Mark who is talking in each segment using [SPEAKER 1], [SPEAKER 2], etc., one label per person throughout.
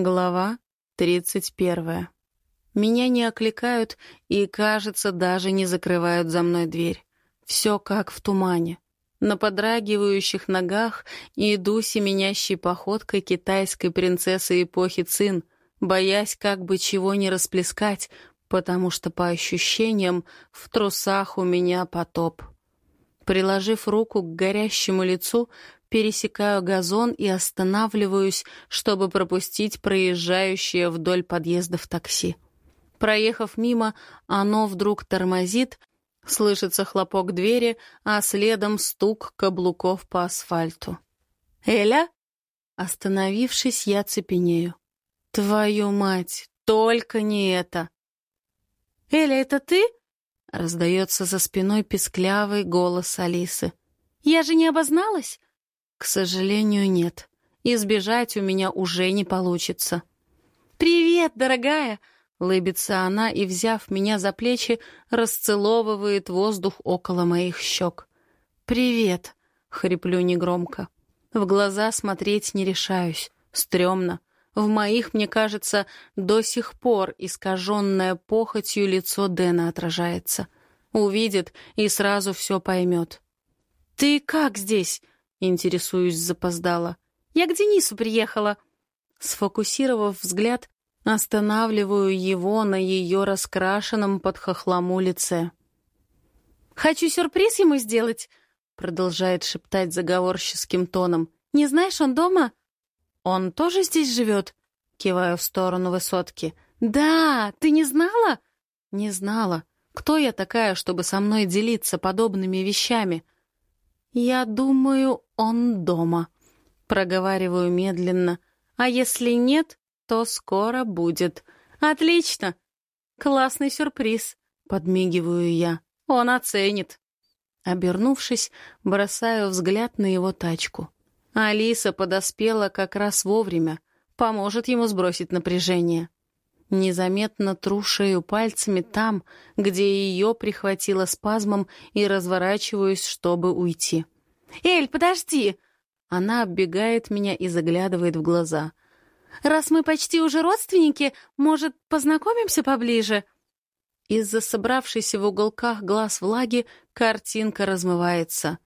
[SPEAKER 1] Глава тридцать первая. Меня не окликают и, кажется, даже не закрывают за мной дверь. Все как в тумане. На подрагивающих ногах иду семенящей походкой китайской принцессы эпохи Цин, боясь как бы чего не расплескать, потому что, по ощущениям, в трусах у меня потоп. Приложив руку к горящему лицу, пересекаю газон и останавливаюсь, чтобы пропустить проезжающее вдоль подъездов такси. Проехав мимо, оно вдруг тормозит, слышится хлопок двери, а следом стук каблуков по асфальту. «Эля?» Остановившись, я цепенею. «Твою мать, только не это!» «Эля, это ты?» — раздается за спиной песклявый голос Алисы. «Я же не обозналась?» К сожалению, нет. Избежать у меня уже не получится. «Привет, дорогая!» — лыбится она и, взяв меня за плечи, расцеловывает воздух около моих щек. «Привет!» — хриплю негромко. В глаза смотреть не решаюсь. Стремно. В моих, мне кажется, до сих пор искаженное похотью лицо Дэна отражается. Увидит и сразу все поймет. «Ты как здесь?» Интересуюсь запоздала. «Я к Денису приехала». Сфокусировав взгляд, останавливаю его на ее раскрашенном под хохлому лице. «Хочу сюрприз ему сделать», — продолжает шептать заговорческим тоном. «Не знаешь, он дома?» «Он тоже здесь живет?» — киваю в сторону высотки. «Да, ты не знала?» «Не знала. Кто я такая, чтобы со мной делиться подобными вещами?» «Я думаю, он дома», — проговариваю медленно. «А если нет, то скоро будет». «Отлично! Классный сюрприз», — подмигиваю я. «Он оценит». Обернувшись, бросаю взгляд на его тачку. Алиса подоспела как раз вовремя, поможет ему сбросить напряжение. Незаметно тру шею пальцами там, где ее прихватило спазмом, и разворачиваюсь, чтобы уйти. «Эль, подожди!» Она оббегает меня и заглядывает в глаза. «Раз мы почти уже родственники, может, познакомимся поближе?» Из-за собравшейся в уголках глаз влаги картинка размывается.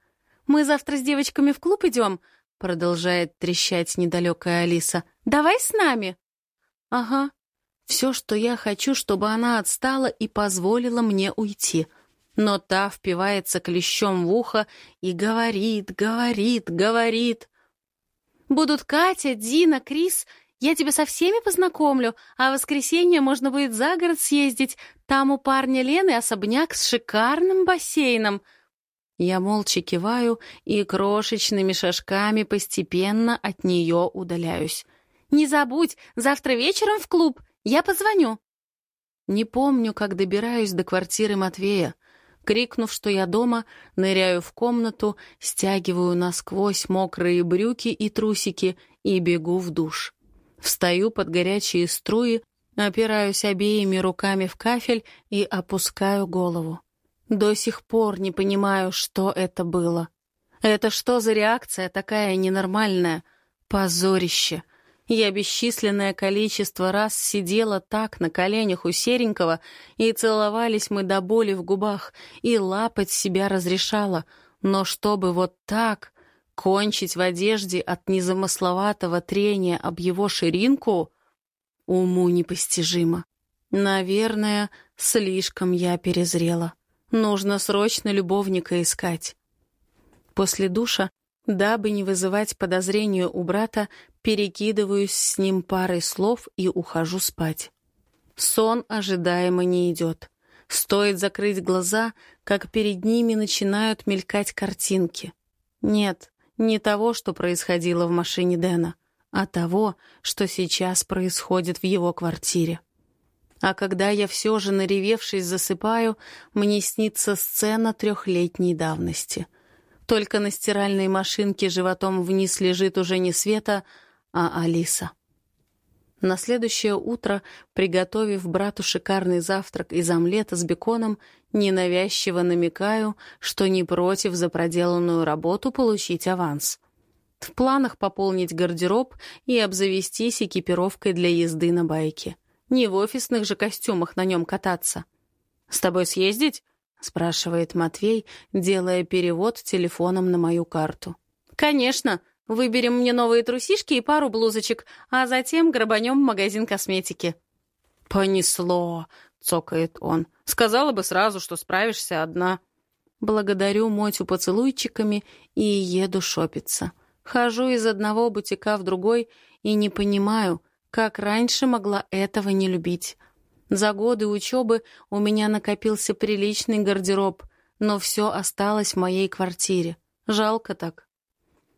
[SPEAKER 1] «Мы завтра с девочками в клуб идем?» Продолжает трещать недалекая Алиса. «Давай с нами?» «Ага», все, что я хочу, чтобы она отстала и позволила мне уйти. Но та впивается клещом в ухо и говорит, говорит, говорит. «Будут Катя, Дина, Крис. Я тебя со всеми познакомлю, а в воскресенье можно будет за город съездить. Там у парня Лены особняк с шикарным бассейном». Я молча киваю и крошечными шажками постепенно от нее удаляюсь. «Не забудь, завтра вечером в клуб. Я позвоню». Не помню, как добираюсь до квартиры Матвея. Крикнув, что я дома, ныряю в комнату, стягиваю насквозь мокрые брюки и трусики и бегу в душ. Встаю под горячие струи, опираюсь обеими руками в кафель и опускаю голову. До сих пор не понимаю, что это было. Это что за реакция такая ненормальная? Позорище! Я бесчисленное количество раз сидела так на коленях у Серенького, и целовались мы до боли в губах, и лапать себя разрешала. Но чтобы вот так кончить в одежде от незамысловатого трения об его ширинку, уму непостижимо. Наверное, слишком я перезрела. Нужно срочно любовника искать. После душа Дабы не вызывать подозрения у брата, перекидываюсь с ним парой слов и ухожу спать. Сон ожидаемо не идет. Стоит закрыть глаза, как перед ними начинают мелькать картинки. Нет, не того, что происходило в машине Дэна, а того, что сейчас происходит в его квартире. А когда я все же, наревевшись, засыпаю, мне снится сцена трехлетней давности — только на стиральной машинке животом вниз лежит уже не Света, а Алиса. На следующее утро, приготовив брату шикарный завтрак из омлета с беконом, ненавязчиво намекаю, что не против за проделанную работу получить аванс. В планах пополнить гардероб и обзавестись экипировкой для езды на байке. Не в офисных же костюмах на нем кататься. «С тобой съездить?» — спрашивает Матвей, делая перевод телефоном на мою карту. «Конечно. Выберем мне новые трусишки и пару блузочек, а затем грабанем магазин косметики». «Понесло», — цокает он. «Сказала бы сразу, что справишься одна». Благодарю Мотю поцелуйчиками и еду шопиться. Хожу из одного бутика в другой и не понимаю, как раньше могла этого не любить. За годы учебы у меня накопился приличный гардероб, но все осталось в моей квартире. Жалко так.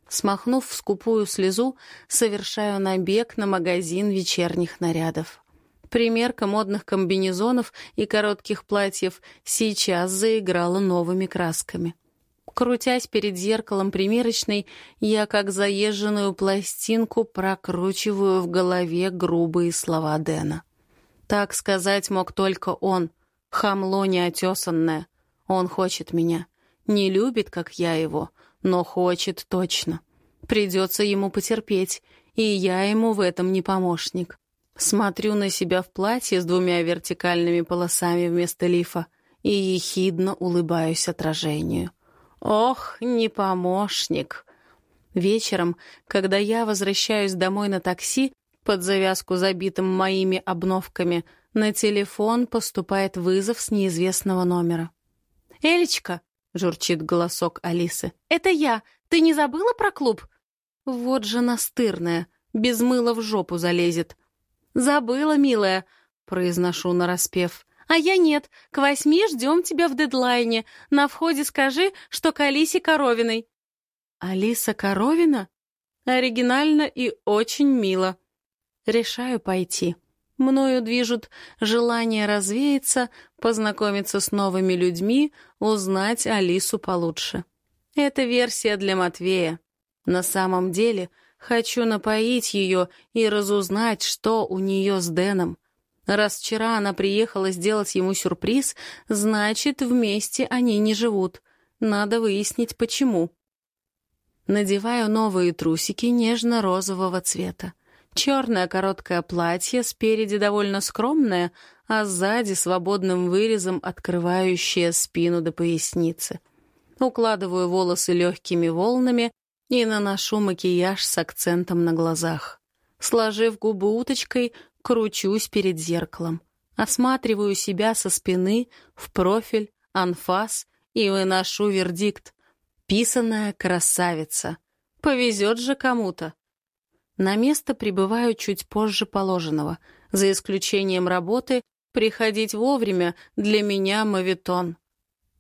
[SPEAKER 1] Смахнув скупую слезу, совершаю набег на магазин вечерних нарядов. Примерка модных комбинезонов и коротких платьев сейчас заиграла новыми красками. Крутясь перед зеркалом примерочной, я, как заезженную пластинку, прокручиваю в голове грубые слова Дэна. Так сказать мог только он, хамло неотесанное. Он хочет меня. Не любит, как я его, но хочет точно. Придется ему потерпеть, и я ему в этом не помощник. Смотрю на себя в платье с двумя вертикальными полосами вместо лифа и ехидно улыбаюсь отражению. Ох, не помощник. Вечером, когда я возвращаюсь домой на такси, под завязку забитым моими обновками, на телефон поступает вызов с неизвестного номера. «Элечка!» — журчит голосок Алисы. «Это я! Ты не забыла про клуб?» Вот же настырная, без мыла в жопу залезет. «Забыла, милая», — произношу нараспев. «А я нет. К восьми ждем тебя в дедлайне. На входе скажи, что к Алисе Коровиной». «Алиса Коровина?» Оригинально и очень мило. Решаю пойти. Мною движут желание развеяться, познакомиться с новыми людьми, узнать Алису получше. Это версия для Матвея. На самом деле — Хочу напоить ее и разузнать, что у нее с Дэном. Раз вчера она приехала сделать ему сюрприз, значит, вместе они не живут. Надо выяснить, почему. Надеваю новые трусики нежно-розового цвета. Черное короткое платье, спереди довольно скромное, а сзади свободным вырезом открывающее спину до поясницы. Укладываю волосы легкими волнами, и наношу макияж с акцентом на глазах. Сложив губы уточкой, кручусь перед зеркалом. Осматриваю себя со спины, в профиль, анфас и выношу вердикт. Писаная красавица. Повезет же кому-то. На место прибываю чуть позже положенного. За исключением работы, приходить вовремя для меня мавитон.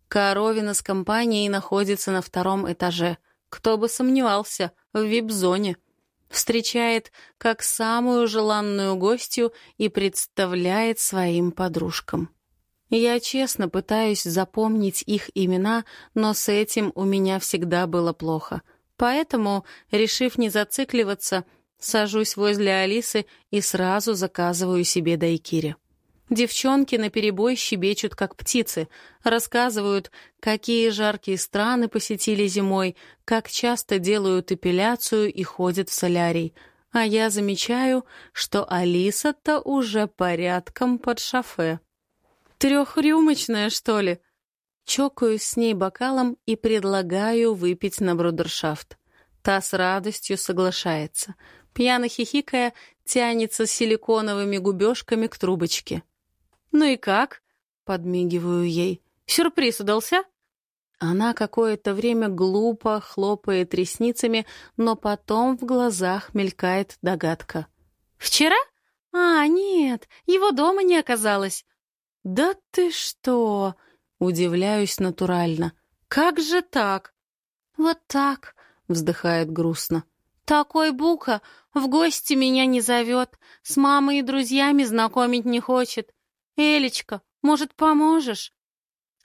[SPEAKER 1] Коровина с компанией находится на втором этаже — кто бы сомневался, в вип-зоне. Встречает как самую желанную гостью и представляет своим подружкам. Я честно пытаюсь запомнить их имена, но с этим у меня всегда было плохо. Поэтому, решив не зацикливаться, сажусь возле Алисы и сразу заказываю себе дайкири. Девчонки наперебой щебечут, как птицы, рассказывают, какие жаркие страны посетили зимой, как часто делают эпиляцию и ходят в солярий. А я замечаю, что Алиса-то уже порядком под шофе. Трехрюмочная, что ли? Чокаюсь с ней бокалом и предлагаю выпить на брудершафт. Та с радостью соглашается. Пьяно хихикая, тянется силиконовыми губежками к трубочке. «Ну и как?» — подмигиваю ей. «Сюрприз удался?» Она какое-то время глупо хлопает ресницами, но потом в глазах мелькает догадка. «Вчера? А, нет, его дома не оказалось». «Да ты что?» — удивляюсь натурально. «Как же так?» «Вот так», — вздыхает грустно. «Такой бука в гости меня не зовет, с мамой и друзьями знакомить не хочет. «Элечка, может, поможешь?»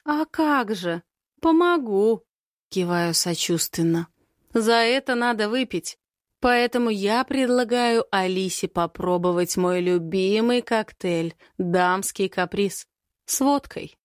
[SPEAKER 1] «А как же? Помогу!» — киваю сочувственно. «За это надо выпить. Поэтому я предлагаю Алисе попробовать мой любимый коктейль «Дамский каприз» с водкой».